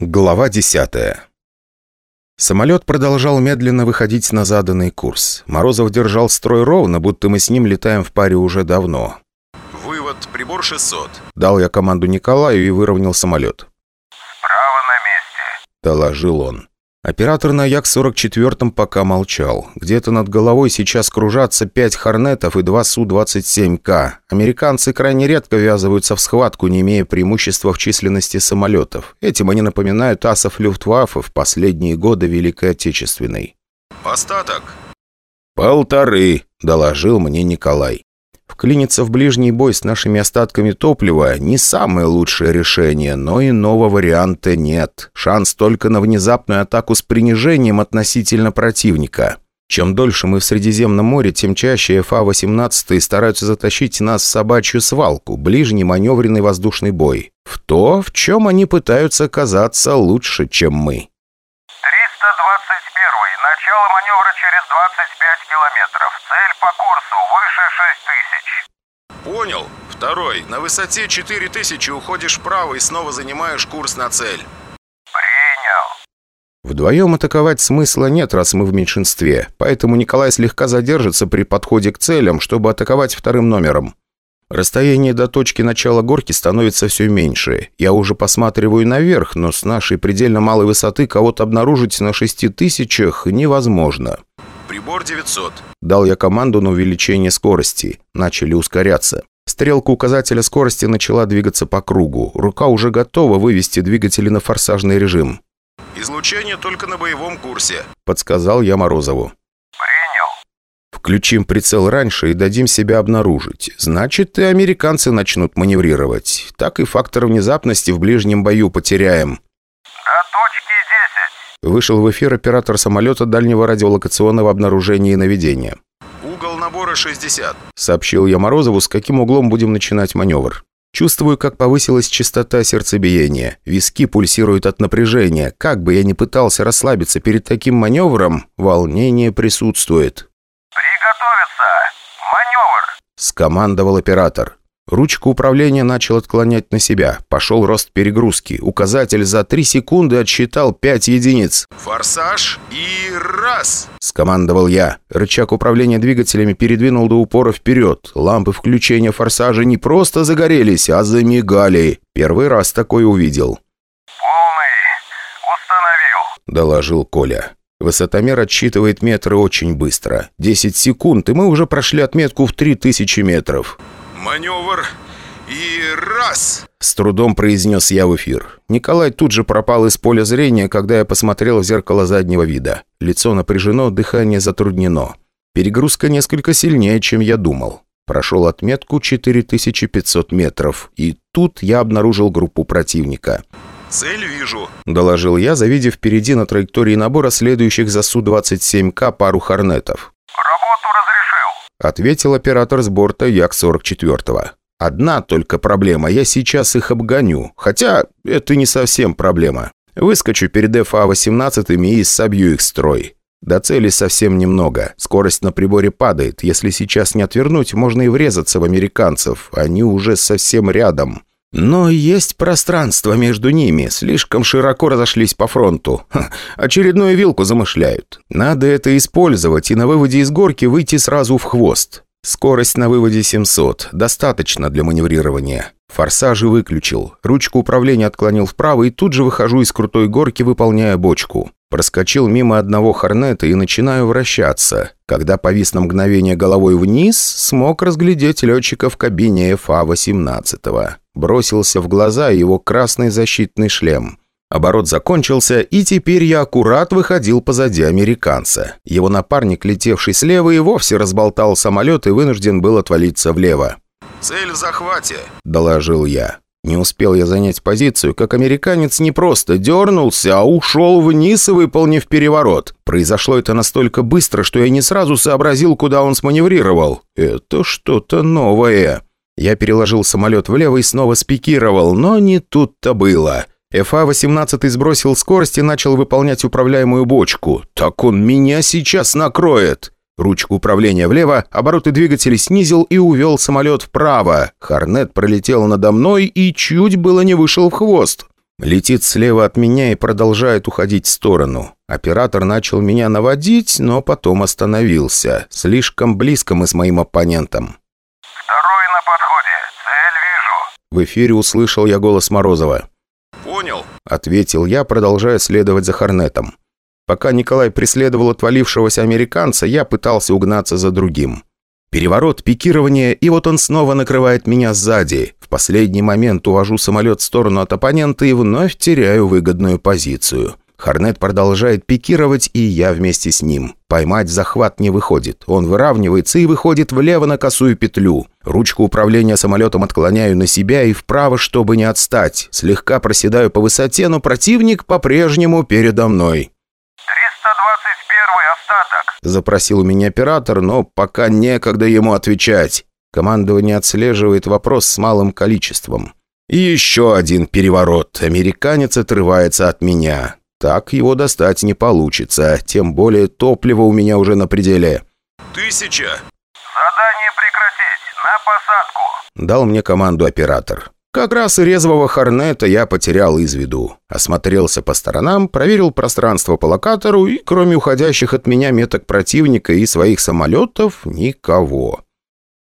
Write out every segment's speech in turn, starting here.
Глава 10 Самолет продолжал медленно выходить на заданный курс. Морозов держал строй ровно, будто мы с ним летаем в паре уже давно. «Вывод, прибор 600», — дал я команду Николаю и выровнял самолет. «Справа на месте», — доложил он. Оператор на Як-44 пока молчал. Где-то над головой сейчас кружатся пять «Хорнетов» и два Су-27К. Американцы крайне редко ввязываются в схватку, не имея преимущества в численности самолетов. Этим они напоминают асов Люфтваффе в последние годы Великой Отечественной. «Остаток?» «Полторы», — доложил мне Николай. Вклиниться в ближний бой с нашими остатками топлива – не самое лучшее решение, но иного варианта нет. Шанс только на внезапную атаку с принижением относительно противника. Чем дольше мы в Средиземном море, тем чаще ФА-18 стараются затащить нас в собачью свалку, ближний маневренный воздушный бой. В то, в чем они пытаются казаться лучше, чем мы. 321 Начало маневра через 25 километров. Цель по курсу выше 6000. Понял. Второй. На высоте 4000 уходишь вправо и снова занимаешь курс на цель. Принял. Вдвоем атаковать смысла нет, раз мы в меньшинстве. Поэтому Николай слегка задержится при подходе к целям, чтобы атаковать вторым номером. Расстояние до точки начала горки становится все меньше. Я уже посматриваю наверх, но с нашей предельно малой высоты кого-то обнаружить на шести тысячах невозможно. «Прибор 900», — дал я команду на увеличение скорости. Начали ускоряться. Стрелка указателя скорости начала двигаться по кругу. Рука уже готова вывести двигатели на форсажный режим. «Излучение только на боевом курсе», — подсказал я Морозову. Включим прицел раньше и дадим себя обнаружить. Значит, и американцы начнут маневрировать. Так и фактор внезапности в ближнем бою потеряем. До точки 10. Вышел в эфир оператор самолета дальнего радиолокационного обнаружения и наведения. «Угол набора 60», — сообщил я Морозову, с каким углом будем начинать маневр. Чувствую, как повысилась частота сердцебиения. Виски пульсируют от напряжения. Как бы я ни пытался расслабиться перед таким маневром, волнение присутствует. Скомандовал оператор. Ручку управления начал отклонять на себя. Пошел рост перегрузки. Указатель за 3 секунды отсчитал 5 единиц. «Форсаж и раз!» – скомандовал я. Рычаг управления двигателями передвинул до упора вперед. Лампы включения форсажа не просто загорелись, а замигали. Первый раз такое увидел. «Полный установил», – доложил Коля. Высотомер отсчитывает метры очень быстро. 10 секунд, и мы уже прошли отметку в 3000 метров. «Маневр и раз!» С трудом произнес я в эфир. Николай тут же пропал из поля зрения, когда я посмотрел в зеркало заднего вида. Лицо напряжено, дыхание затруднено. Перегрузка несколько сильнее, чем я думал. Прошел отметку 4500 метров, и тут я обнаружил группу противника. «Цель вижу», — доложил я, завидев впереди на траектории набора следующих за Су-27К пару «Хорнетов». «Работу разрешил», — ответил оператор с борта Як-44. «Одна только проблема, я сейчас их обгоню. Хотя это не совсем проблема. Выскочу перед ФА-18 и собью их строй. До цели совсем немного. Скорость на приборе падает. Если сейчас не отвернуть, можно и врезаться в американцев. Они уже совсем рядом. Но есть пространство между ними, слишком широко разошлись по фронту. Ха, очередную вилку замышляют. Надо это использовать и на выводе из горки выйти сразу в хвост. Скорость на выводе 700. Достаточно для маневрирования. Форсажи выключил. Ручку управления отклонил вправо и тут же выхожу из крутой горки, выполняя бочку. Проскочил мимо одного хорнета и начинаю вращаться. Когда повис на мгновение головой вниз, смог разглядеть летчика в кабине ФА-18 бросился в глаза его красный защитный шлем. Оборот закончился, и теперь я аккурат выходил позади американца. Его напарник, летевший слева, и вовсе разболтал самолет и вынужден был отвалиться влево. «Цель в захвате», — доложил я. Не успел я занять позицию, как американец не просто дернулся, а ушел вниз, выполнив переворот. Произошло это настолько быстро, что я не сразу сообразил, куда он сманеврировал. Это что-то новое. Я переложил самолет влево и снова спикировал, но не тут-то было. ФА-18 сбросил скорость и начал выполнять управляемую бочку. «Так он меня сейчас накроет!» Ручку управления влево, обороты двигателя снизил и увел самолет вправо. Хорнет пролетел надо мной и чуть было не вышел в хвост. Летит слева от меня и продолжает уходить в сторону. Оператор начал меня наводить, но потом остановился. Слишком близко мы с моим оппонентом. Второй на подходе. Цель вижу. В эфире услышал я голос Морозова. Понял. Ответил я, продолжая следовать за Хорнетом. Пока Николай преследовал отвалившегося американца, я пытался угнаться за другим. Переворот, пикирование, и вот он снова накрывает меня сзади. В последний момент увожу самолет в сторону от оппонента и вновь теряю выгодную позицию. Хорнет продолжает пикировать, и я вместе с ним. Поймать захват не выходит. Он выравнивается и выходит влево на косую петлю. Ручку управления самолетом отклоняю на себя и вправо, чтобы не отстать. Слегка проседаю по высоте, но противник по-прежнему передо мной. 321 остаток. Запросил у меня оператор, но пока некогда ему отвечать. Командование отслеживает вопрос с малым количеством. И еще один переворот. Американец отрывается от меня. Так его достать не получится, тем более топливо у меня уже на пределе. Тысяча. Задание прекратить. На посадку. Дал мне команду оператор. Как раз и резвого Хорнета я потерял из виду. Осмотрелся по сторонам, проверил пространство по локатору, и кроме уходящих от меня меток противника и своих самолетов, никого.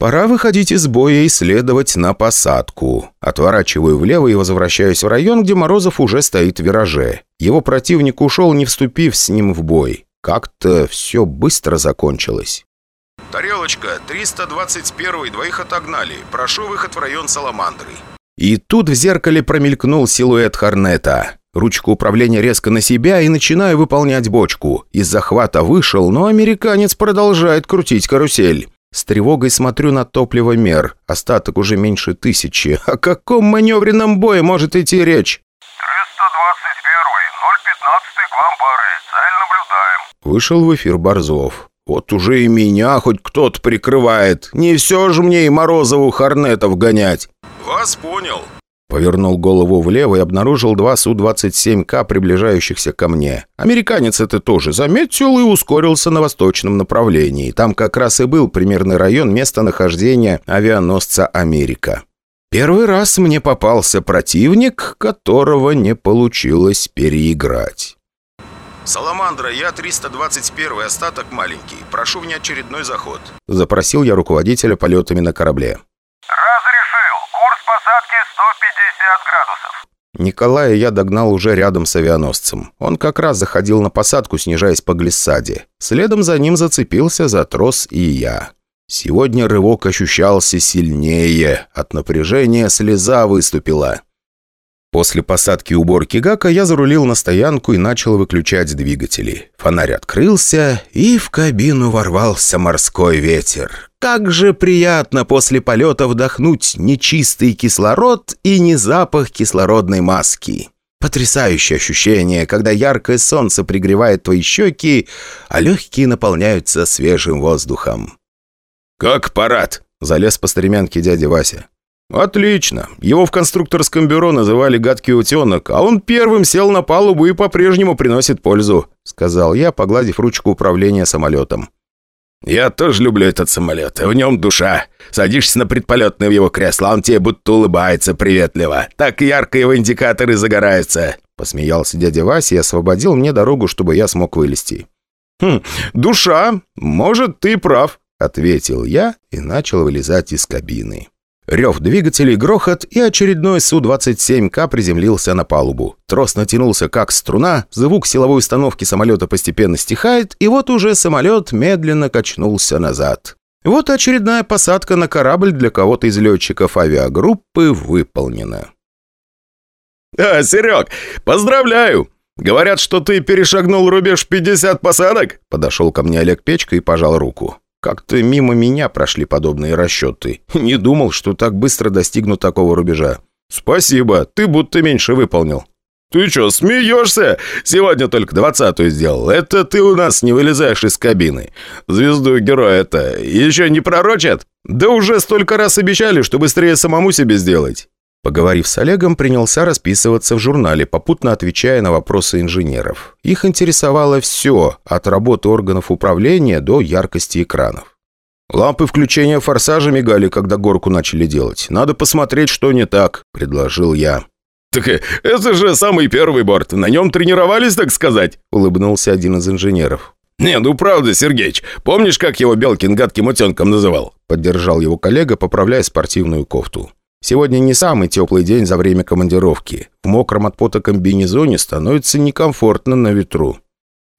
Пора выходить из боя и следовать на посадку. Отворачиваю влево и возвращаюсь в район, где Морозов уже стоит в вираже. Его противник ушел, не вступив с ним в бой. Как-то все быстро закончилось. Тарелочка, 321 двоих отогнали. Прошу выход в район Саламандры. И тут в зеркале промелькнул силуэт Хорнета. Ручку управления резко на себя и начинаю выполнять бочку. Из захвата вышел, но американец продолжает крутить карусель. С тревогой смотрю на топливомер. Остаток уже меньше тысячи. О каком маневренном бое может идти речь? 321 015 к вам пары. Цель наблюдаем. Вышел в эфир Борзов. Вот уже и меня хоть кто-то прикрывает. Не все же мне и Морозову Хорнетов гонять. Вас понял. Повернул голову влево и обнаружил два Су-27К, приближающихся ко мне. Американец это тоже заметил и ускорился на восточном направлении. Там как раз и был примерный район местонахождения авианосца «Америка». Первый раз мне попался противник, которого не получилось переиграть. Саламандра, я 321 остаток маленький. Прошу внеочередной заход. Запросил я руководителя полетами на корабле. Разрешил. Курс посадки 150 градусов. Николая я догнал уже рядом с авианосцем. Он как раз заходил на посадку, снижаясь по глиссаде. Следом за ним зацепился за трос и я. Сегодня рывок ощущался сильнее. От напряжения слеза выступила. После посадки уборки Гака я зарулил на стоянку и начал выключать двигатели. Фонарь открылся, и в кабину ворвался морской ветер. Как же приятно после полета вдохнуть нечистый кислород и не запах кислородной маски. Потрясающее ощущение, когда яркое солнце пригревает твои щеки, а легкие наполняются свежим воздухом. «Как парад!» – залез по стремянке дядя Вася. «Отлично. Его в конструкторском бюро называли «гадкий утенок», а он первым сел на палубу и по-прежнему приносит пользу», — сказал я, погладив ручку управления самолетом. «Я тоже люблю этот самолет. В нем душа. Садишься на предполетное в его кресло, он тебе будто улыбается приветливо. Так ярко его индикаторы загораются», — посмеялся дядя Вася и освободил мне дорогу, чтобы я смог вылезти. «Хм, душа. Может, ты прав», — ответил я и начал вылезать из кабины. Рев двигателей, грохот, и очередной Су-27К приземлился на палубу. Трос натянулся как струна, звук силовой установки самолета постепенно стихает, и вот уже самолет медленно качнулся назад. Вот очередная посадка на корабль для кого-то из летчиков авиагруппы выполнена. «А, Серег, поздравляю! Говорят, что ты перешагнул рубеж 50 посадок?» Подошел ко мне Олег Печка и пожал руку. Как-то мимо меня прошли подобные расчеты. Не думал, что так быстро достигну такого рубежа. Спасибо, ты будто меньше выполнил. Ты что, смеешься? Сегодня только двадцатую сделал. Это ты у нас не вылезаешь из кабины. Звезду героя это еще не пророчат? Да уже столько раз обещали, что быстрее самому себе сделать. Поговорив с Олегом, принялся расписываться в журнале, попутно отвечая на вопросы инженеров. Их интересовало все, от работы органов управления до яркости экранов. «Лампы включения форсажа мигали, когда горку начали делать. Надо посмотреть, что не так», – предложил я. «Так э, это же самый первый борт. На нем тренировались, так сказать?» — улыбнулся один из инженеров. «Не, ну правда, Сергеич. Помнишь, как его Белкин гадким утенком называл?» Поддержал его коллега, поправляя спортивную кофту. «Сегодня не самый теплый день за время командировки. В мокром от пота комбинезоне становится некомфортно на ветру».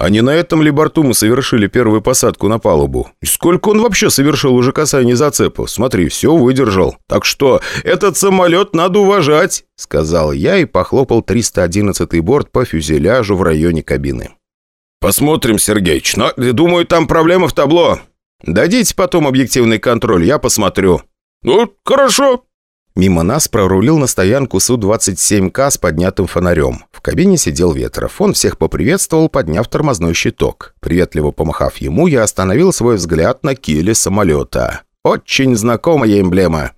А не на этом ли борту мы совершили первую посадку на палубу? И сколько он вообще совершил уже касание зацепов? Смотри, все выдержал. Так что этот самолет надо уважать, сказал я и похлопал 311 борт по фюзеляжу в районе кабины. Посмотрим, Сергеич, но, думаю, там проблема в табло. Дадите потом объективный контроль, я посмотрю. Ну, хорошо, Мимо нас прорулил на стоянку Су-27К с поднятым фонарем. В кабине сидел Ветров. Он всех поприветствовал, подняв тормозной щиток. Приветливо помахав ему, я остановил свой взгляд на киле самолета. Очень знакомая эмблема.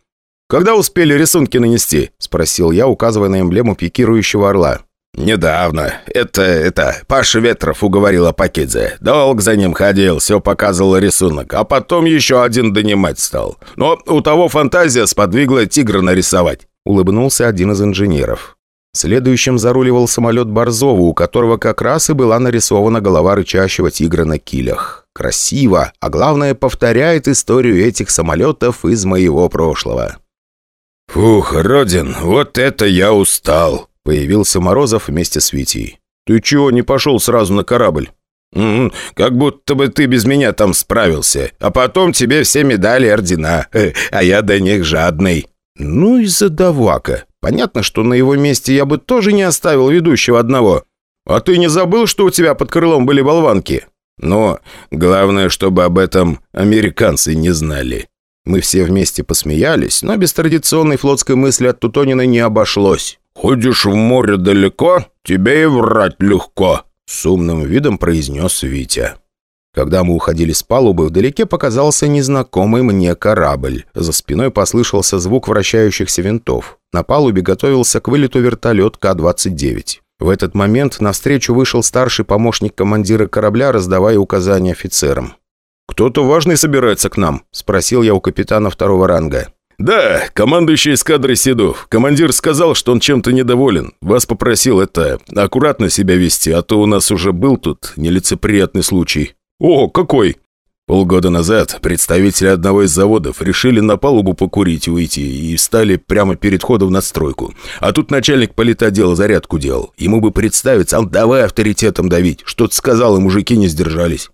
«Когда успели рисунки нанести?» – спросил я, указывая на эмблему пикирующего орла. «Недавно. Это, это, Паша Ветров уговорила Пакидзе. Долг за ним ходил, все показывал рисунок, а потом еще один донимать стал. Но у того фантазия сподвигла тигра нарисовать», — улыбнулся один из инженеров. Следующим заруливал самолет Борзова, у которого как раз и была нарисована голова рычащего тигра на килях. Красиво, а главное, повторяет историю этих самолетов из моего прошлого. «Фух, Родин, вот это я устал!» Появился Морозов вместе с Витей. «Ты чего не пошел сразу на корабль?» «М -м, «Как будто бы ты без меня там справился, а потом тебе все медали ордена, э, а я до них жадный». «Ну и задавака. Понятно, что на его месте я бы тоже не оставил ведущего одного. А ты не забыл, что у тебя под крылом были болванки?» «Но главное, чтобы об этом американцы не знали». Мы все вместе посмеялись, но без традиционной флотской мысли от Тутонина не обошлось. «Ходишь в море далеко, тебе и врать легко», — с умным видом произнес Витя. Когда мы уходили с палубы, вдалеке показался незнакомый мне корабль. За спиной послышался звук вращающихся винтов. На палубе готовился к вылету вертолет К-29. В этот момент навстречу вышел старший помощник командира корабля, раздавая указания офицерам. «Кто-то важный собирается к нам?» – спросил я у капитана второго ранга. «Да, командующий эскадрой Седов. Командир сказал, что он чем-то недоволен. Вас попросил это аккуратно себя вести, а то у нас уже был тут нелицеприятный случай». «О, какой?» Полгода назад представители одного из заводов решили на палубу покурить и уйти и встали прямо перед входом в надстройку. А тут начальник политодела зарядку делал. Ему бы представиться, он давай авторитетом давить. Что-то сказал, и мужики не сдержались.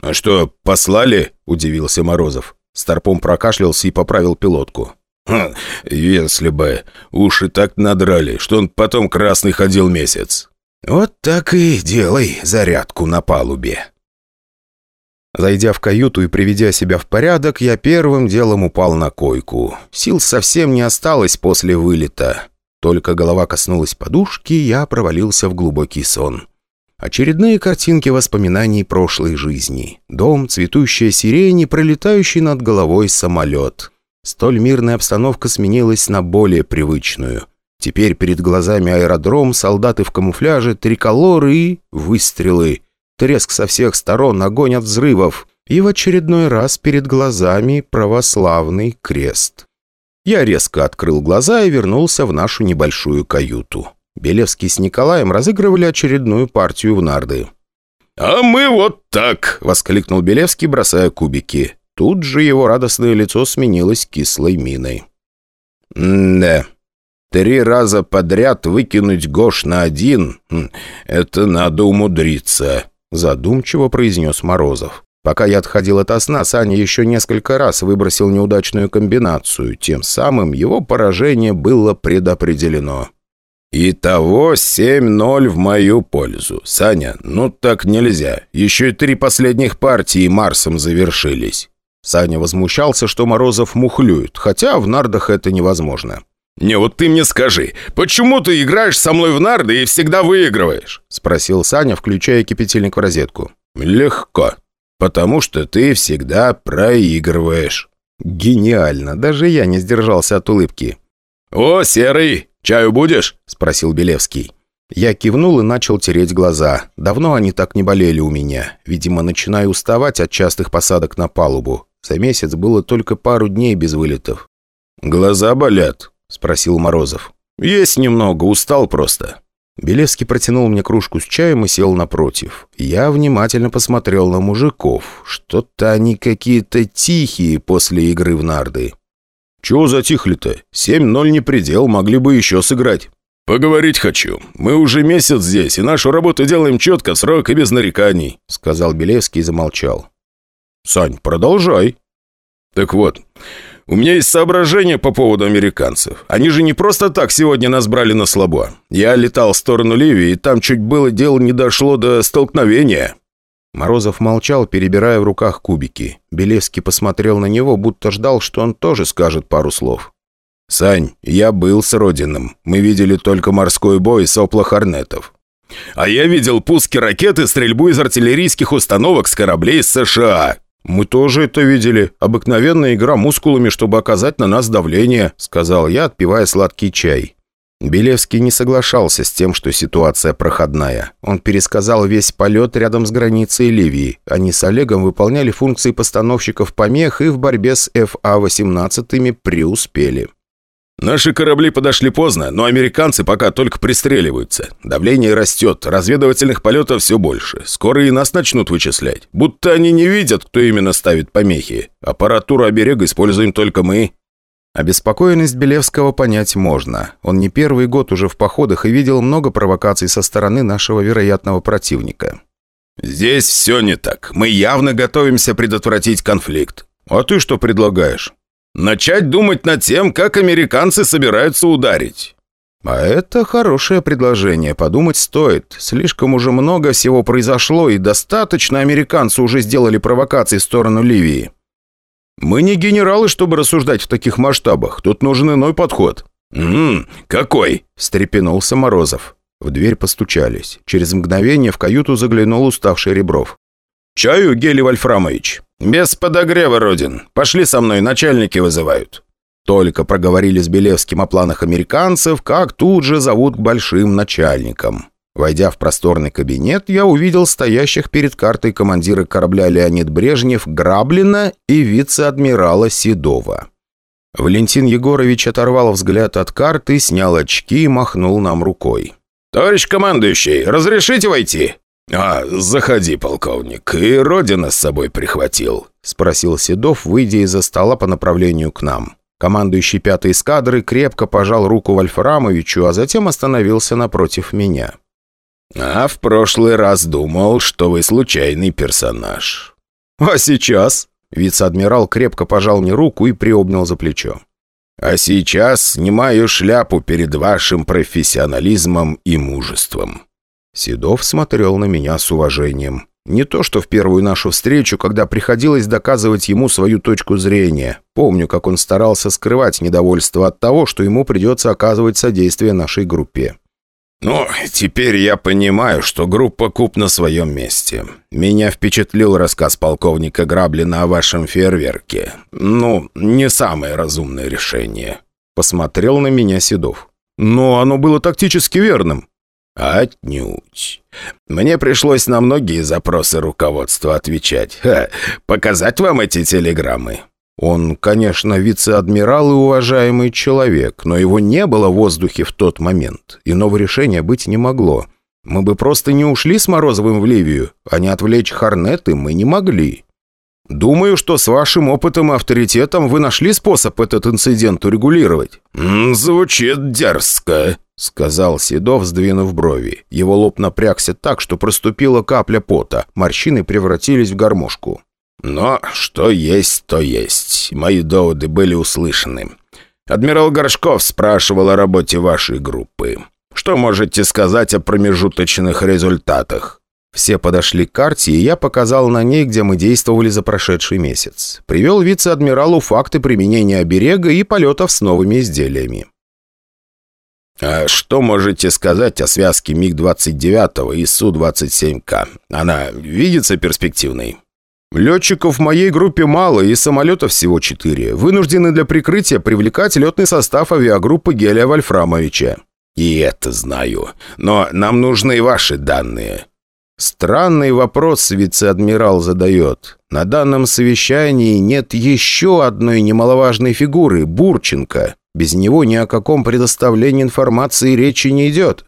«А что, послали?» – удивился Морозов. Старпом прокашлялся и поправил пилотку. «Хм, если бы. Уши так надрали, что он потом красный ходил месяц». «Вот так и делай зарядку на палубе». Зайдя в каюту и приведя себя в порядок, я первым делом упал на койку. Сил совсем не осталось после вылета. Только голова коснулась подушки, я провалился в глубокий сон. Очередные картинки воспоминаний прошлой жизни. Дом, цветущая сирень и пролетающий над головой самолет. Столь мирная обстановка сменилась на более привычную. Теперь перед глазами аэродром, солдаты в камуфляже, триколоры и выстрелы. Треск со всех сторон, огонь от взрывов. И в очередной раз перед глазами православный крест. Я резко открыл глаза и вернулся в нашу небольшую каюту. Белевский с Николаем разыгрывали очередную партию в нарды. «А мы вот так!» — воскликнул Белевский, бросая кубики. Тут же его радостное лицо сменилось кислой миной. «Да, три раза подряд выкинуть Гош на один это надо умудриться», — задумчиво произнес Морозов. Пока я отходил от сна, Саня еще несколько раз выбросил неудачную комбинацию. Тем самым его поражение было предопределено. «Итого 7-0 в мою пользу. Саня, ну так нельзя. Еще и три последних партии Марсом завершились». Саня возмущался, что Морозов мухлюет, хотя в нардах это невозможно. «Не, вот ты мне скажи, почему ты играешь со мной в нарды и всегда выигрываешь?» Спросил Саня, включая кипятильник в розетку. «Легко. Потому что ты всегда проигрываешь». «Гениально. Даже я не сдержался от улыбки». «О, Серый, «Чаю будешь?» – спросил Белевский. Я кивнул и начал тереть глаза. Давно они так не болели у меня. Видимо, начинаю уставать от частых посадок на палубу. За месяц было только пару дней без вылетов. «Глаза болят?» – спросил Морозов. Есть немного, устал просто». Белевский протянул мне кружку с чаем и сел напротив. Я внимательно посмотрел на мужиков. Что-то они какие-то тихие после игры в нарды. «Чего затихли-то? Семь ноль не предел, могли бы еще сыграть». «Поговорить хочу. Мы уже месяц здесь, и нашу работу делаем четко, срок и без нареканий», — сказал Белевский и замолчал. «Сань, продолжай». «Так вот, у меня есть соображение по поводу американцев. Они же не просто так сегодня нас брали на слабо. Я летал в сторону Ливии, и там чуть было дело не дошло до столкновения». Морозов молчал, перебирая в руках кубики. Белевский посмотрел на него, будто ждал, что он тоже скажет пару слов. «Сань, я был с Родином. Мы видели только морской бой сопла Хорнетов. А я видел пуски ракет и стрельбу из артиллерийских установок с кораблей США. Мы тоже это видели. Обыкновенная игра мускулами, чтобы оказать на нас давление», сказал я, отпивая сладкий чай. Белевский не соглашался с тем, что ситуация проходная. Он пересказал весь полет рядом с границей Ливии. Они с Олегом выполняли функции постановщиков помех и в борьбе с ФА-18 преуспели. Наши корабли подошли поздно, но американцы пока только пристреливаются. Давление растет, разведывательных полетов все больше. Скоро и нас начнут вычислять. Будто они не видят, кто именно ставит помехи. Аппаратуру оберега используем только мы. Обеспокоенность Белевского понять можно. Он не первый год уже в походах и видел много провокаций со стороны нашего вероятного противника. «Здесь все не так. Мы явно готовимся предотвратить конфликт. А ты что предлагаешь?» Начать думать над тем, как американцы собираются ударить. А это хорошее предложение, подумать стоит. Слишком уже много всего произошло, и достаточно американцы уже сделали провокации в сторону Ливии. Мы не генералы, чтобы рассуждать в таких масштабах. Тут нужен иной подход. «Ммм, какой?» – встрепенулся Морозов. В дверь постучались. Через мгновение в каюту заглянул уставший Ребров. «Чаю, Гели Вольфрамович?» «Без подогрева, Родин. Пошли со мной, начальники вызывают». Только проговорили с Белевским о планах американцев, как тут же зовут к большим начальникам. Войдя в просторный кабинет, я увидел стоящих перед картой командира корабля Леонид Брежнев Граблина и вице-адмирала Седова. Валентин Егорович оторвал взгляд от карты, снял очки и махнул нам рукой. «Товарищ командующий, разрешите войти?» «А, заходи, полковник. И Родина с собой прихватил?» — спросил Седов, выйдя из-за стола по направлению к нам. Командующий пятой эскадры крепко пожал руку Вольфрамовичу, а затем остановился напротив меня. «А в прошлый раз думал, что вы случайный персонаж». «А сейчас?» Вице-адмирал крепко пожал мне руку и приобнял за плечо. «А сейчас снимаю шляпу перед вашим профессионализмом и мужеством». Седов смотрел на меня с уважением. Не то, что в первую нашу встречу, когда приходилось доказывать ему свою точку зрения. Помню, как он старался скрывать недовольство от того, что ему придется оказывать содействие нашей группе. «Ну, теперь я понимаю, что группа Куб на своем месте. Меня впечатлил рассказ полковника Граблина о вашем фейерверке. Ну, не самое разумное решение». Посмотрел на меня Седов. «Но оно было тактически верным». «Отнюдь. Мне пришлось на многие запросы руководства отвечать. Ха, показать вам эти телеграммы?» Он, конечно, вице-адмирал и уважаемый человек, но его не было в воздухе в тот момент. Иного решения быть не могло. Мы бы просто не ушли с Морозовым в Ливию, а не отвлечь Хорнеты мы не могли. Думаю, что с вашим опытом и авторитетом вы нашли способ этот инцидент урегулировать». «Звучит дерзко», — сказал Седов, сдвинув брови. Его лоб напрягся так, что проступила капля пота. Морщины превратились в гармошку. «Но что есть, то есть. Мои доводы были услышаны. Адмирал Горшков спрашивал о работе вашей группы. Что можете сказать о промежуточных результатах?» Все подошли к карте, и я показал на ней, где мы действовали за прошедший месяц. Привел вице-адмиралу факты применения оберега и полетов с новыми изделиями. А что можете сказать о связке МиГ-29 и Су-27К? Она видится перспективной? Летчиков в моей группе мало и самолетов всего четыре. Вынуждены для прикрытия привлекать летный состав авиагруппы Гелия Вольфрамовича. И это знаю. Но нам нужны ваши данные. Странный вопрос вице-адмирал задает. На данном совещании нет еще одной немаловажной фигуры – Бурченко. Без него ни о каком предоставлении информации речи не идет».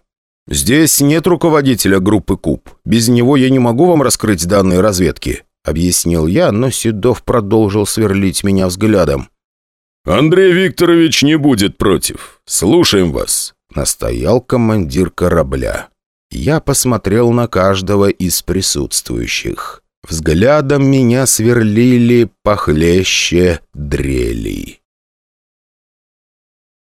«Здесь нет руководителя группы КУП. Без него я не могу вам раскрыть данные разведки», — объяснил я, но Седов продолжил сверлить меня взглядом. «Андрей Викторович не будет против. Слушаем вас», — настоял командир корабля. Я посмотрел на каждого из присутствующих. Взглядом меня сверлили похлеще дрелей.